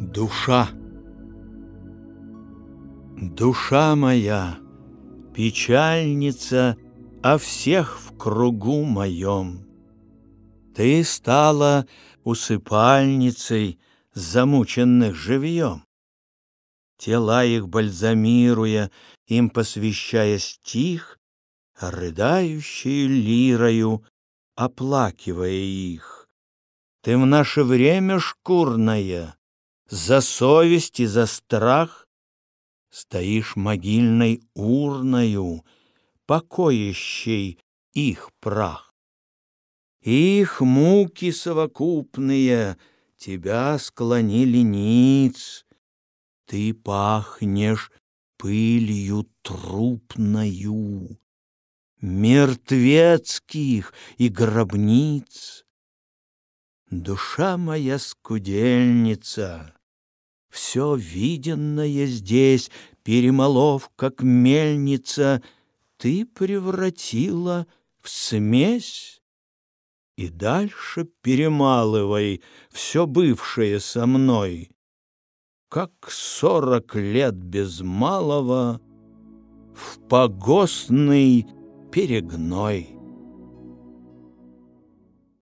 Душа Душа моя, печальница О всех в кругу моем. Ты стала усыпальницей Замученных живьем. Тела их бальзамируя, Им посвящая стих, Рыдающей лирою, Оплакивая их. Ты в наше время шкурное, За совесть и за страх Стоишь могильной урною, Покоящей их прах. Их муки совокупные Тебя склонили ниц, Ты пахнешь пылью трупною Мертвецких и гробниц. Душа моя скудельница, Все виденное здесь, Перемолов, как мельница, Ты превратила в смесь. И дальше перемалывай Все бывшее со мной, Как сорок лет без малого В погостный перегной.